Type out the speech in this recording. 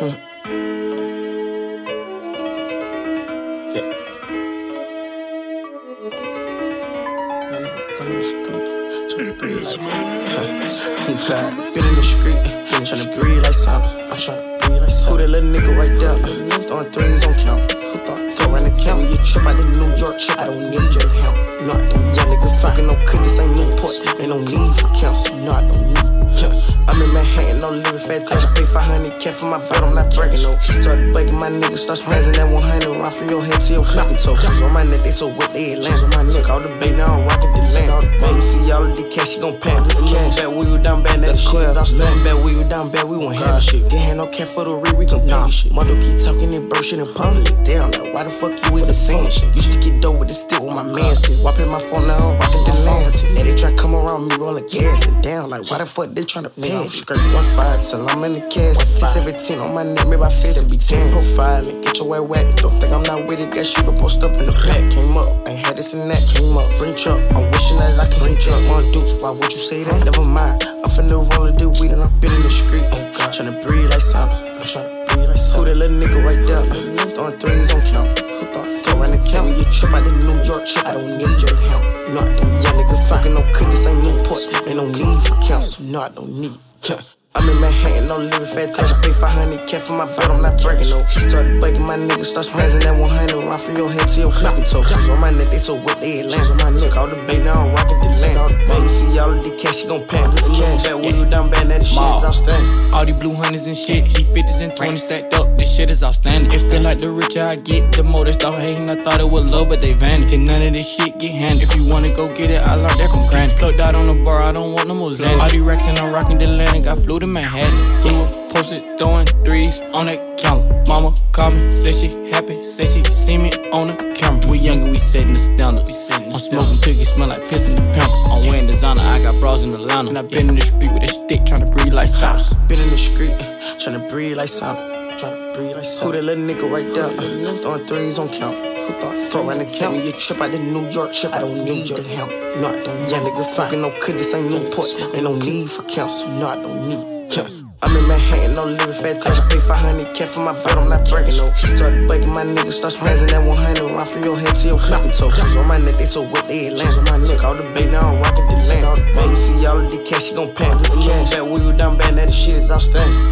Been in the street, tryna breathe like silence. I'm tryna breathe like silence. Who that little nigga right there? Throwing threes on count. Who thought throw the town? You trip out in New York trip. I don't need your help. No, I don't. Young niggas fucking no cookies, ain't Newport. Ain't no need for counsel. No, I don't need counsel. I'm in Living fantastic. Pay 500 k for my vote, I'm not bragging. No, started bugging my niggas, start spazzing that 100 right from your head to your fucking toe. Shoes on my neck, they so wet, they my neck. All the bait, now I'm rocking the land. All the baby, see all of the cash, she gon' pay bad, that shit is. Bet we were down bad, we won't have shit. Didn't have no cash for the re, we pay this shit. Mother keep talking and bro shit in public. Damn, like, why the fuck you even saying shit? Used to get dope with the stick with my mans. Whopping my phone now, I'm rocking the land. Now they try come around me rolling gas and down. Like, why the fuck they tryna pay? Skirt one five till I'm in the cash. 17 on my neck, maybe I fit to be 10. Profile and get your way wet. Don't think I'm not with it, got shooter post up in the back. Came up, ain't had this and that. Came up, bring truck. I'm wishing that I can bring truck. One dukes, why would you say that? Never mind. I'm finna roll a deal weed and I'm been in the street. Oh God, tryna breathe like silence. I'm tryna breathe like silence. Who that little nigga right there? Throwing threes on count. Who thought throw around the town? You trip out in New York trip. I don't need your help. No, I don't. Young niggas fucking no cookies, ain't Newport. Ain't no need for counsel. No, I don't need counsel. I'm in Manhattan, no living fantastic. Pay 500 k for my vote, I'm not bragging. No, started bugging my niggas, start spazzing that 100 right from your head to your fucking toe. Shoes on my neck, they so wet, they Atlanta. on my neck. All the bait, now I'm rocking the land. All the baby, see all of the cash, she gon' pay this cash. Bet we were down bad, now the shit is outstanding. All these blue hundreds and shit, he 50s and 20s stacked up. This shit is outstanding. It feel like the richer I get, the more they start hating. I thought it was love, but they vanish. And none of this shit get handed. If you wanna go get it, I learned that from granny. Plugged out on the bar, I don't want no more Xanny. All these racks and I'm rocking the Atlantic. got flew to Manhattan. Blue posted throwing threes on that counter. Mama called me, said she happy, said she see me on the camera. We young and we setting the standard. We setting the I'm smoking cookies, smell like piss in the pimp. I'm wearing designer, I got bras in the Atlanta. And I been in the street with a stick, tryna breathe like sauce. Been in the street, uh, tryna breathe like silence. Tryna breathe like silence. Who that little nigga right there? Uh, throwing threes on count. Thought fuck around and tell me you trip out the New York trip? I don't need your help. No, I don't. Young niggas fucking no cookies, ain't Newport. Ain't no need for counsel. No, I don't need counsel. I'm in Manhattan, no living fat fantastic. Pay 500 k for my vote, I'm not bragging. No, Start bugging my niggas, start spazzing that 100 right from your head to your fucking toe. Shoes on my neck, they so wet, they Atlanta. on my neck. All the bait, now I'm rocking the land. All the baby, see all of the cash, she gon' pay this cash. We were down bad, now the shit is outstanding.